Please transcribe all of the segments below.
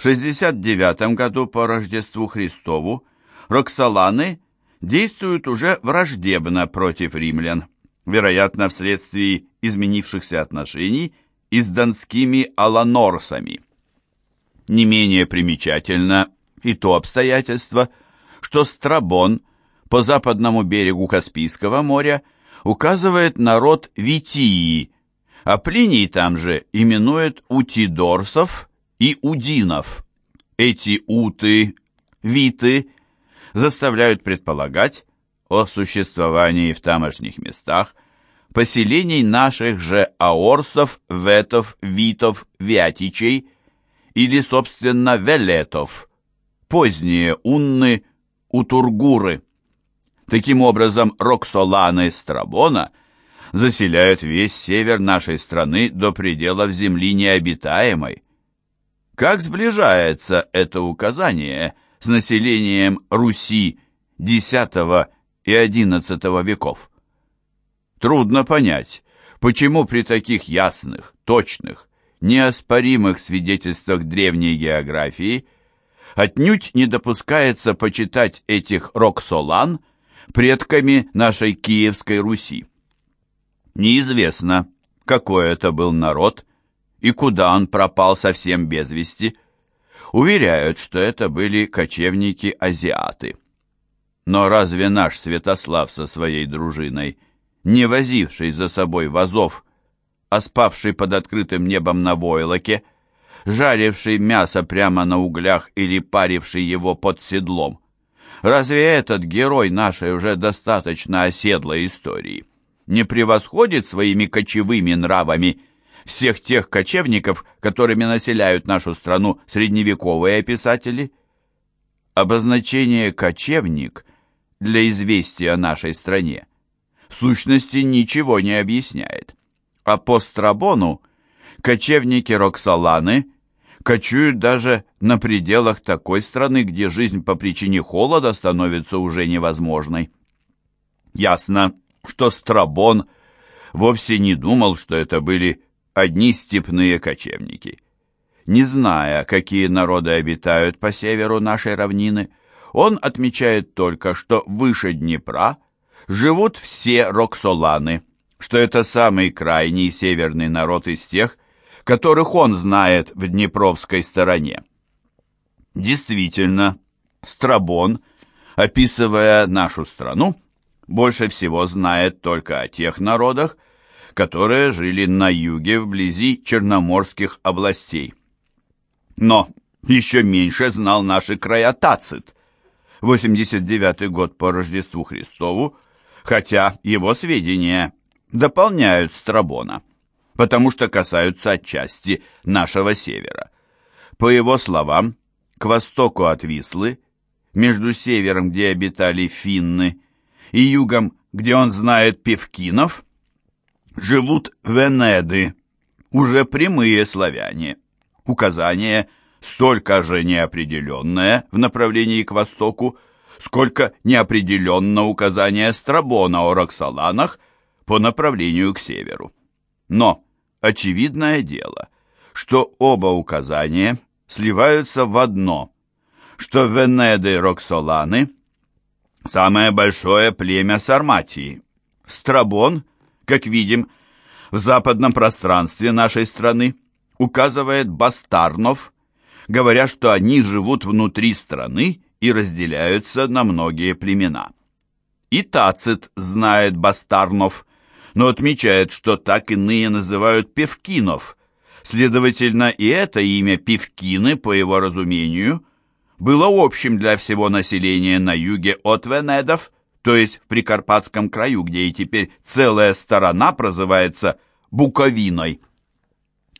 В 69 году по Рождеству Христову Роксоланы действуют уже враждебно против римлян, вероятно, вследствие изменившихся отношений и с донскими аланорсами. Не менее примечательно и то обстоятельство, что Страбон по западному берегу Каспийского моря указывает народ Витии, а Плиний там же именует утидорсов и удинов. Эти уты, виты заставляют предполагать о существовании в тамошних местах поселений наших же аорсов, ветов, витов, вятичей или, собственно, велетов, поздние унны, утургуры. Таким образом, Роксоланы Страбона заселяют весь север нашей страны до пределов земли необитаемой. Как сближается это указание с населением Руси X и XI веков? Трудно понять, почему при таких ясных, точных, неоспоримых свидетельствах древней географии отнюдь не допускается почитать этих Роксолан предками нашей Киевской Руси. Неизвестно, какой это был народ и куда он пропал совсем без вести. Уверяют, что это были кочевники-азиаты. Но разве наш Святослав со своей дружиной, не возивший за собой вазов, а спавший под открытым небом на войлоке, жаривший мясо прямо на углях или паривший его под седлом, Разве этот герой нашей уже достаточно оседлой истории не превосходит своими кочевыми нравами всех тех кочевников, которыми населяют нашу страну средневековые писатели? Обозначение «кочевник» для известия о нашей стране в сущности ничего не объясняет. А по Страбону кочевники Роксоланы – кочуют даже на пределах такой страны, где жизнь по причине холода становится уже невозможной. Ясно, что Страбон вовсе не думал, что это были одни степные кочевники. Не зная, какие народы обитают по северу нашей равнины, он отмечает только, что выше Днепра живут все роксоланы, что это самый крайний северный народ из тех, которых он знает в Днепровской стороне. Действительно, Страбон, описывая нашу страну, больше всего знает только о тех народах, которые жили на юге вблизи Черноморских областей. Но еще меньше знал наши края Тацит, 89 год по Рождеству Христову, хотя его сведения дополняют Страбона потому что касаются отчасти нашего севера. По его словам, к востоку от Вислы, между севером, где обитали финны, и югом, где он знает певкинов, живут венеды, уже прямые славяне. Указание столько же неопределенное в направлении к востоку, сколько неопределенно указание Страбона о Роксоланах по направлению к северу. Но очевидное дело, что оба указания сливаются в одно, что Венеды Роксоланы – самое большое племя Сарматии. Страбон, как видим, в западном пространстве нашей страны указывает бастарнов, говоря, что они живут внутри страны и разделяются на многие племена. И Тацит знает бастарнов, но отмечает, что так иные называют певкинов. Следовательно, и это имя Певкины, по его разумению, было общим для всего населения на юге от Венедов, то есть в Прикарпатском краю, где и теперь целая сторона прозывается Буковиной.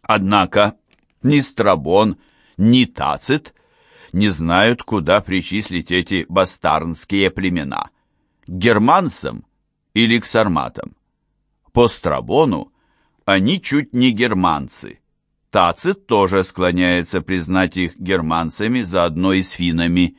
Однако ни Страбон, ни Тацит не знают, куда причислить эти бастарнские племена – к германцам или к сарматам. По Страбону они чуть не германцы. Тацит тоже склоняется признать их германцами заодно и с финами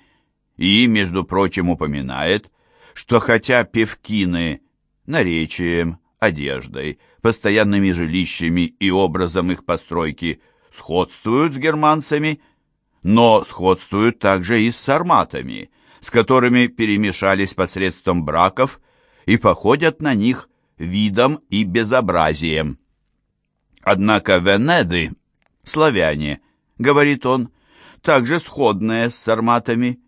и, между прочим, упоминает, что хотя певкины наречием, одеждой, постоянными жилищами и образом их постройки сходствуют с германцами, но сходствуют также и с сарматами, с которыми перемешались посредством браков и походят на них видом и безобразием. Однако венеды, славяне, говорит он, также сходные с сарматами,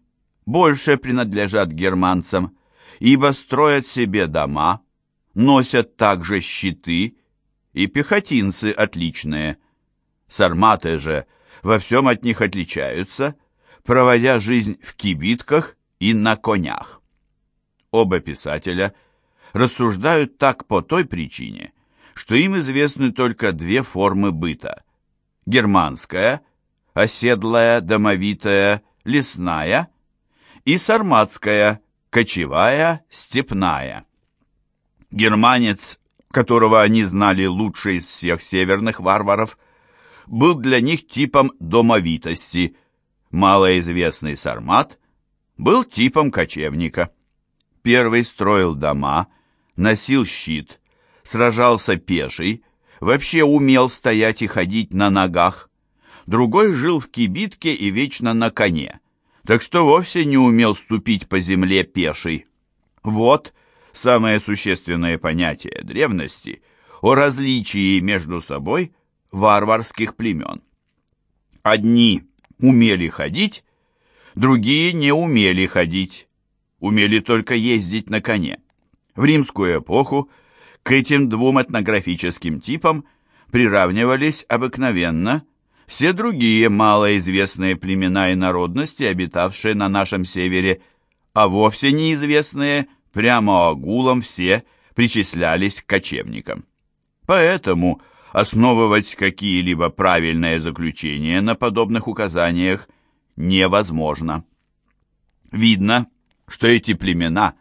больше принадлежат германцам, ибо строят себе дома, носят также щиты, и пехотинцы отличные. Сарматы же во всем от них отличаются, проводя жизнь в кибитках и на конях. Оба писателя рассуждают так по той причине, что им известны только две формы быта. Германская, оседлая, домовитая, лесная, и сарматская, кочевая, степная. Германец, которого они знали лучше из всех северных варваров, был для них типом домовитости. Малоизвестный сармат был типом кочевника. Первый строил дома, носил щит, сражался пеший, вообще умел стоять и ходить на ногах. Другой жил в кибитке и вечно на коне, так что вовсе не умел ступить по земле пеший. Вот самое существенное понятие древности о различии между собой варварских племен. Одни умели ходить, другие не умели ходить, умели только ездить на коне. В римскую эпоху к этим двум этнографическим типам приравнивались обыкновенно все другие малоизвестные племена и народности, обитавшие на нашем севере, а вовсе неизвестные прямо огулом все причислялись к кочевникам. Поэтому основывать какие-либо правильные заключения на подобных указаниях невозможно. Видно, что эти племена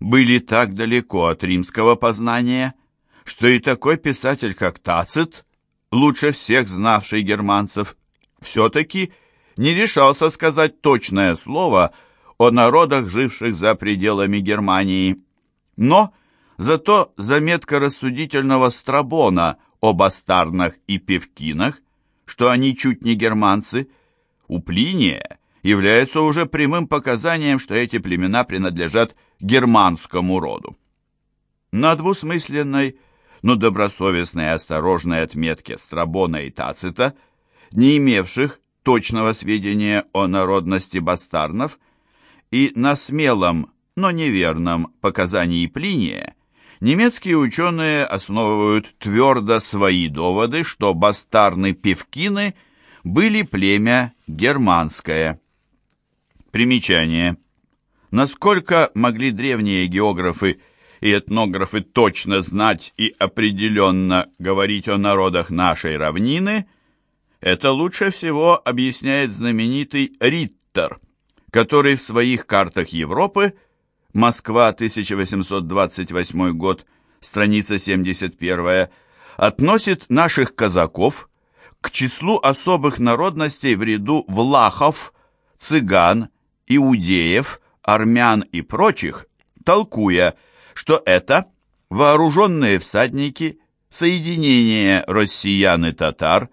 были так далеко от римского познания, что и такой писатель, как Тацит, лучше всех знавший германцев, все-таки не решался сказать точное слово о народах, живших за пределами Германии. Но зато заметка рассудительного Страбона о бастарнах и певкинах, что они чуть не германцы, у Плиния является уже прямым показанием, что эти племена принадлежат германскому роду. На двусмысленной, но добросовестной и осторожной отметке Страбона и Тацита, не имевших точного сведения о народности бастарнов, и на смелом, но неверном показании Плиния, немецкие ученые основывают твердо свои доводы, что бастарны-певкины были племя германское. Примечание. Насколько могли древние географы и этнографы точно знать и определенно говорить о народах нашей равнины, это лучше всего объясняет знаменитый Риттер, который в своих картах Европы Москва, 1828 год, страница 71, относит наших казаков к числу особых народностей в ряду влахов, цыган, иудеев, армян и прочих, толкуя, что это вооруженные всадники, соединение россиян и татар,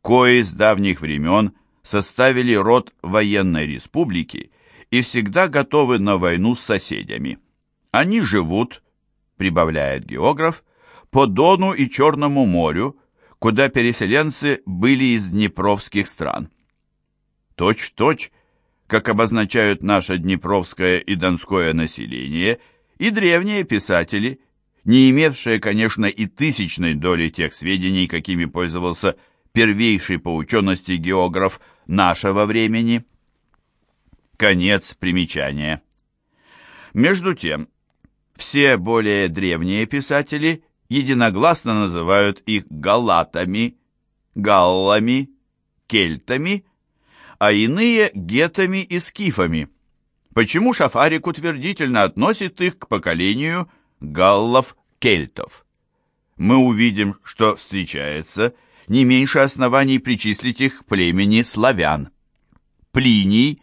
кои с давних времен составили род военной республики и всегда готовы на войну с соседями. Они живут, прибавляет географ, по Дону и Черному морю, куда переселенцы были из днепровских стран. Точь-точь, как обозначают наше днепровское и донское население, и древние писатели, не имевшие, конечно, и тысячной доли тех сведений, какими пользовался первейший по учености географ нашего времени. Конец примечания. Между тем, все более древние писатели единогласно называют их галатами, галлами, кельтами а иные гетами и скифами. Почему Шафарик утвердительно относит их к поколению галлов-кельтов? Мы увидим, что встречается не меньше оснований причислить их к племени славян. Плиний,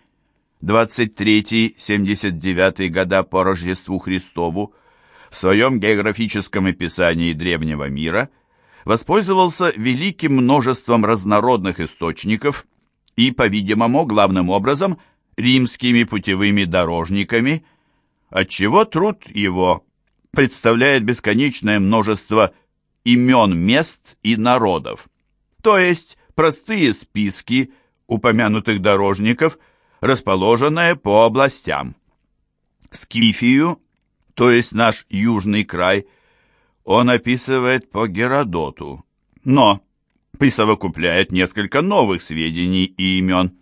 23-79 года по Рождеству Христову, в своем географическом описании древнего мира воспользовался великим множеством разнородных источников и, по-видимому, главным образом, римскими путевыми дорожниками, отчего труд его представляет бесконечное множество имен мест и народов, то есть простые списки упомянутых дорожников, расположенные по областям. Скифию, то есть наш южный край, он описывает по Геродоту, но присовокупляет несколько новых сведений и имен.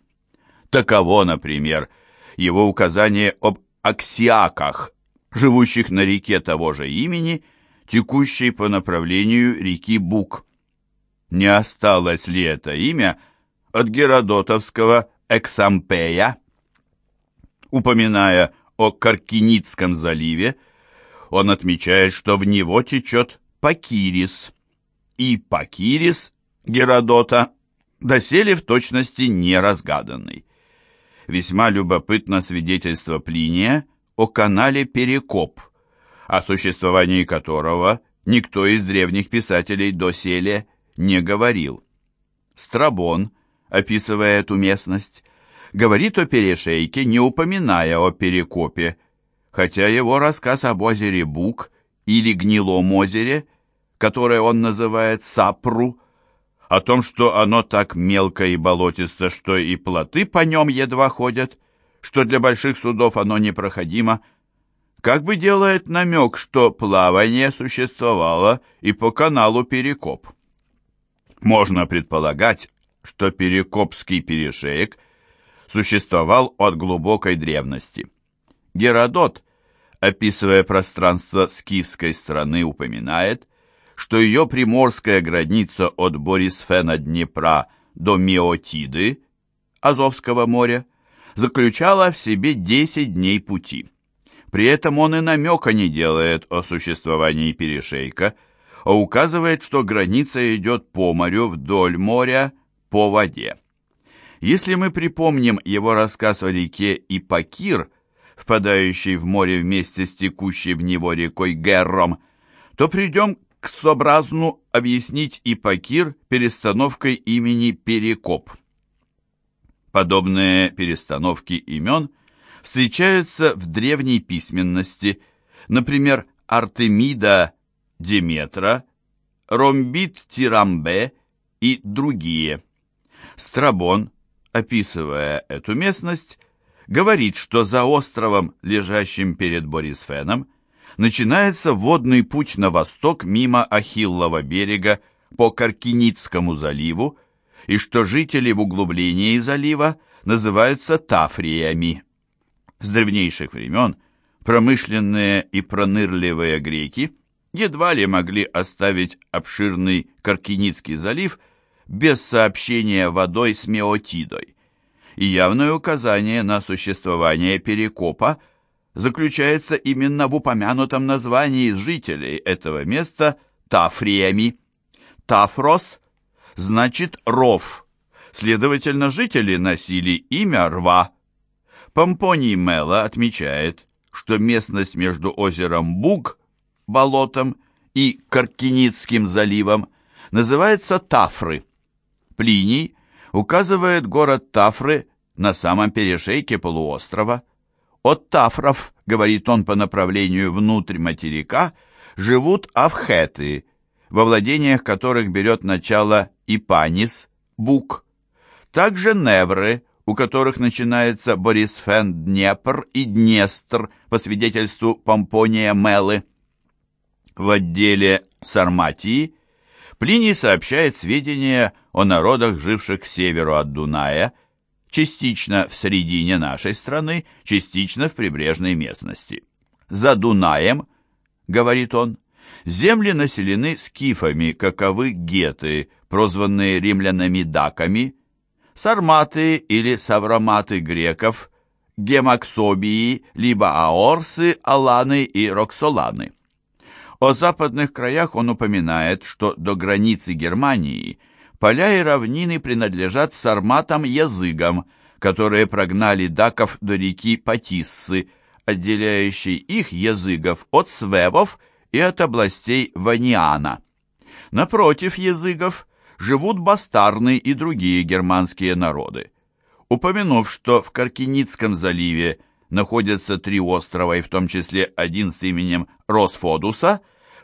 Таково, например, его указание об аксиаках, живущих на реке того же имени, текущей по направлению реки Бук. Не осталось ли это имя от геродотовского Эксампея? Упоминая о Каркиницком заливе, он отмечает, что в него течет Пакирис, и Пакирис Геродота доселе в точности не разгаданный. Весьма любопытно свидетельство Плиния о канале Перекоп, о существовании которого никто из древних писателей доселе не говорил. Страбон, описывая эту местность, говорит о перешейке, не упоминая о перекопе, хотя его рассказ об озере Бук или Гнилом озере, которое он называет Сапру, о том, что оно так мелко и болотисто, что и плоты по нем едва ходят, что для больших судов оно непроходимо, как бы делает намек, что плавание существовало и по каналу Перекоп. Можно предполагать, что Перекопский перешеек существовал от глубокой древности. Геродот, описывая пространство скифской страны, упоминает, что ее приморская граница от Борисфена Днепра до Меотиды, Азовского моря, заключала в себе 10 дней пути. При этом он и намека не делает о существовании перешейка, а указывает, что граница идет по морю вдоль моря по воде. Если мы припомним его рассказ о реке Ипакир, впадающей в море вместе с текущей в него рекой Герром, то придем сообразну объяснить Ипакир перестановкой имени Перекоп. Подобные перестановки имен встречаются в древней письменности, например, Артемида Деметра, Ромбит Тирамбе и другие. Страбон, описывая эту местность, говорит, что за островом, лежащим перед Борисфеном, начинается водный путь на восток мимо Ахиллова берега по Каркиницкому заливу, и что жители в углублении залива называются тафриями. С древнейших времен промышленные и пронырливые греки едва ли могли оставить обширный Каркиницкий залив без сообщения водой с Меотидой, и явное указание на существование перекопа – заключается именно в упомянутом названии жителей этого места Тафриями. Тафрос значит ров, следовательно, жители носили имя рва. Помпоний Мела отмечает, что местность между озером Буг, болотом, и Каркиницким заливом называется Тафры. Плиний указывает город Тафры на самом перешейке полуострова. От тафров, говорит он по направлению внутрь материка, живут авхеты, во владениях которых берет начало Ипанис, Бук. Также невры, у которых начинается Борисфен Днепр и Днестр, по свидетельству Помпония Мелы. В отделе Сарматии Плиний сообщает сведения о народах, живших к северу от Дуная, частично в середине нашей страны, частично в прибрежной местности. За Дунаем, говорит он, земли населены скифами, каковы геты, прозванные римлянами даками, сарматы или савроматы греков, гемаксобии, либо аорсы, аланы и роксоланы. О западных краях он упоминает, что до границы Германии – Поля и равнины принадлежат сарматам-языгам, которые прогнали даков до реки Патиссы, отделяющей их языгов от свевов и от областей Ваниана. Напротив языгов живут бастарны и другие германские народы. Упомянув, что в Каркиницком заливе находятся три острова, и в том числе один с именем Росфодуса,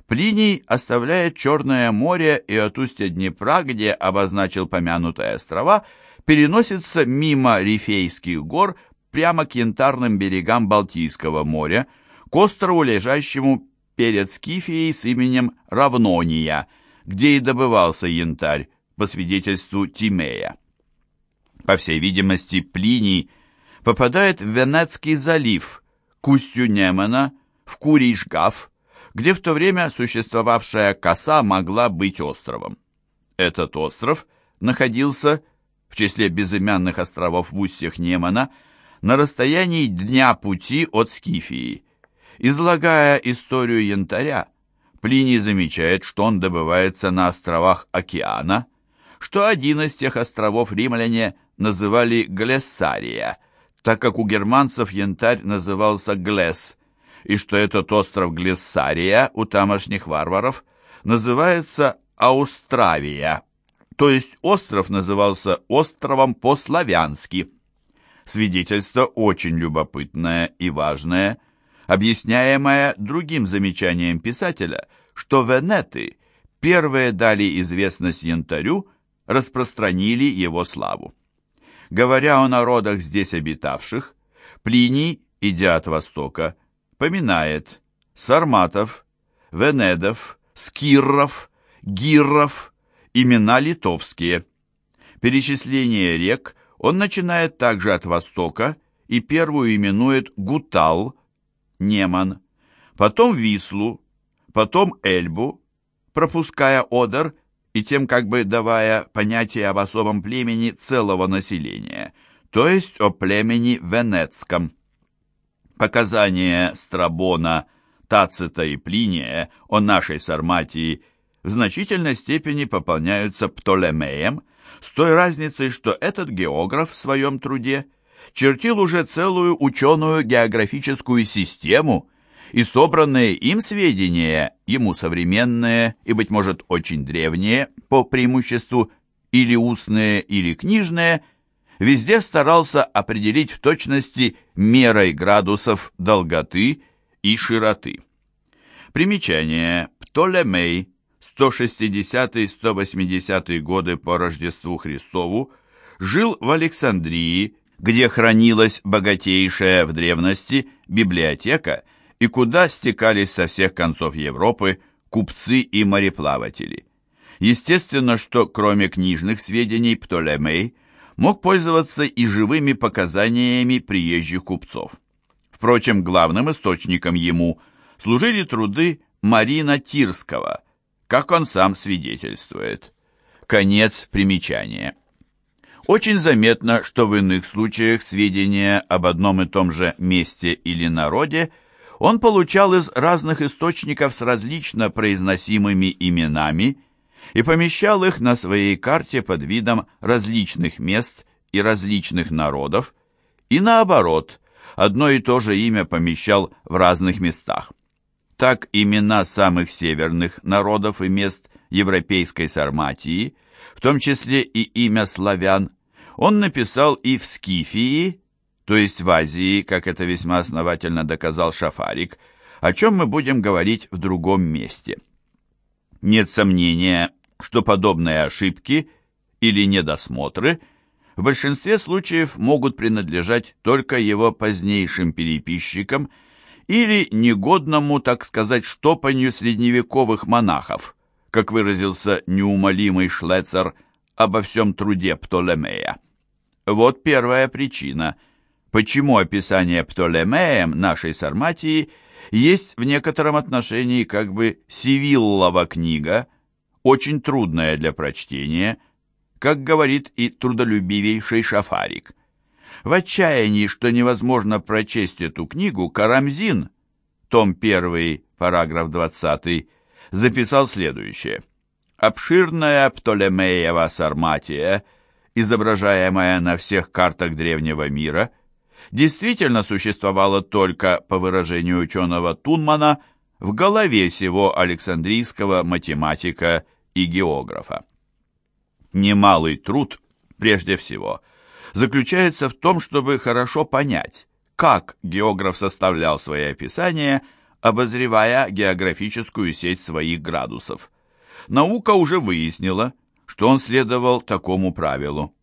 Плиний оставляет Черное море и от устья Днепра, где обозначил помянутые острова, переносится мимо Рифейских гор прямо к янтарным берегам Балтийского моря, к острову, лежащему перед Скифией с именем Равнония, где и добывался янтарь, по свидетельству Тимея. По всей видимости, Плиний попадает в Венецкий залив, к устью Немана, в Куришгав, где в то время существовавшая коса могла быть островом. Этот остров находился, в числе безымянных островов в устьях Немана, на расстоянии дня пути от Скифии. Излагая историю янтаря, Плиний замечает, что он добывается на островах океана, что один из тех островов римляне называли Глессария, так как у германцев янтарь назывался Глесс, и что этот остров Глиссария у тамошних варваров называется Аустравия, то есть остров назывался островом по-славянски. Свидетельство очень любопытное и важное, объясняемое другим замечанием писателя, что венеты первые дали известность янтарю, распространили его славу. Говоря о народах здесь обитавших, Плиний, идя от востока, поминает сарматов, венедов, скирров, гирров, имена литовские. Перечисление рек он начинает также от востока и первую именует Гутал, Неман, потом Вислу, потом Эльбу, пропуская Одер и тем как бы давая понятие об особом племени целого населения, то есть о племени Венецком. Показания Страбона, Тацита и Плиния о нашей Сарматии в значительной степени пополняются Птолемеем, с той разницей, что этот географ в своем труде чертил уже целую ученую географическую систему, и собранные им сведения, ему современные и, быть может, очень древние, по преимуществу или устные, или книжные – везде старался определить в точности мерой градусов долготы и широты. Примечание. Птолемей, 160-180 годы по Рождеству Христову, жил в Александрии, где хранилась богатейшая в древности библиотека и куда стекались со всех концов Европы купцы и мореплаватели. Естественно, что кроме книжных сведений Птолемей – мог пользоваться и живыми показаниями приезжих купцов. Впрочем, главным источником ему служили труды Марина Тирского, как он сам свидетельствует. Конец примечания. Очень заметно, что в иных случаях сведения об одном и том же месте или народе он получал из разных источников с различно произносимыми именами и помещал их на своей карте под видом различных мест и различных народов, и наоборот, одно и то же имя помещал в разных местах. Так имена самых северных народов и мест европейской Сарматии, в том числе и имя славян, он написал и в Скифии, то есть в Азии, как это весьма основательно доказал Шафарик, о чем мы будем говорить в другом месте. Нет сомнения, что подобные ошибки или недосмотры в большинстве случаев могут принадлежать только его позднейшим переписчикам или негодному, так сказать, штопанию средневековых монахов, как выразился неумолимый Шлецер обо всем труде Птолемея. Вот первая причина, почему описание Птолемеем нашей Сарматии есть в некотором отношении как бы Сивиллова книга – очень трудная для прочтения, как говорит и трудолюбивейший Шафарик. В отчаянии, что невозможно прочесть эту книгу, Карамзин, том 1, параграф 20, записал следующее. Обширная Птолемеева Сарматия, изображаемая на всех картах древнего мира, действительно существовала только, по выражению ученого Тунмана, в голове сего александрийского математика и географа. Немалый труд, прежде всего, заключается в том, чтобы хорошо понять, как географ составлял свои описания, обозревая географическую сеть своих градусов. Наука уже выяснила, что он следовал такому правилу.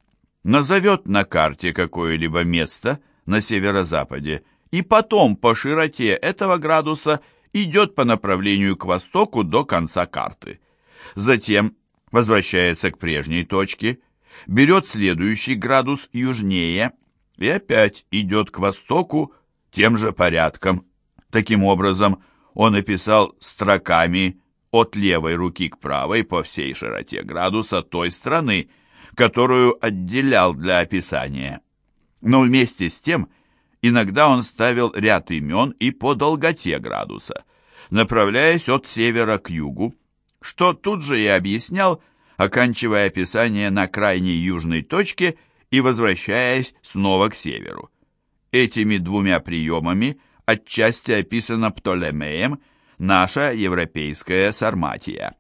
Назовет на карте какое-либо место на северо-западе и потом по широте этого градуса идет по направлению к востоку до конца карты. Затем возвращается к прежней точке, берет следующий градус южнее и опять идет к востоку тем же порядком. Таким образом, он описал строками от левой руки к правой по всей широте градуса той страны, которую отделял для описания. Но вместе с тем, иногда он ставил ряд имен и по долготе градуса, направляясь от севера к югу, что тут же и объяснял, оканчивая описание на крайней южной точке и возвращаясь снова к северу. Этими двумя приемами отчасти описано Птолемеем – наша европейская Сарматия.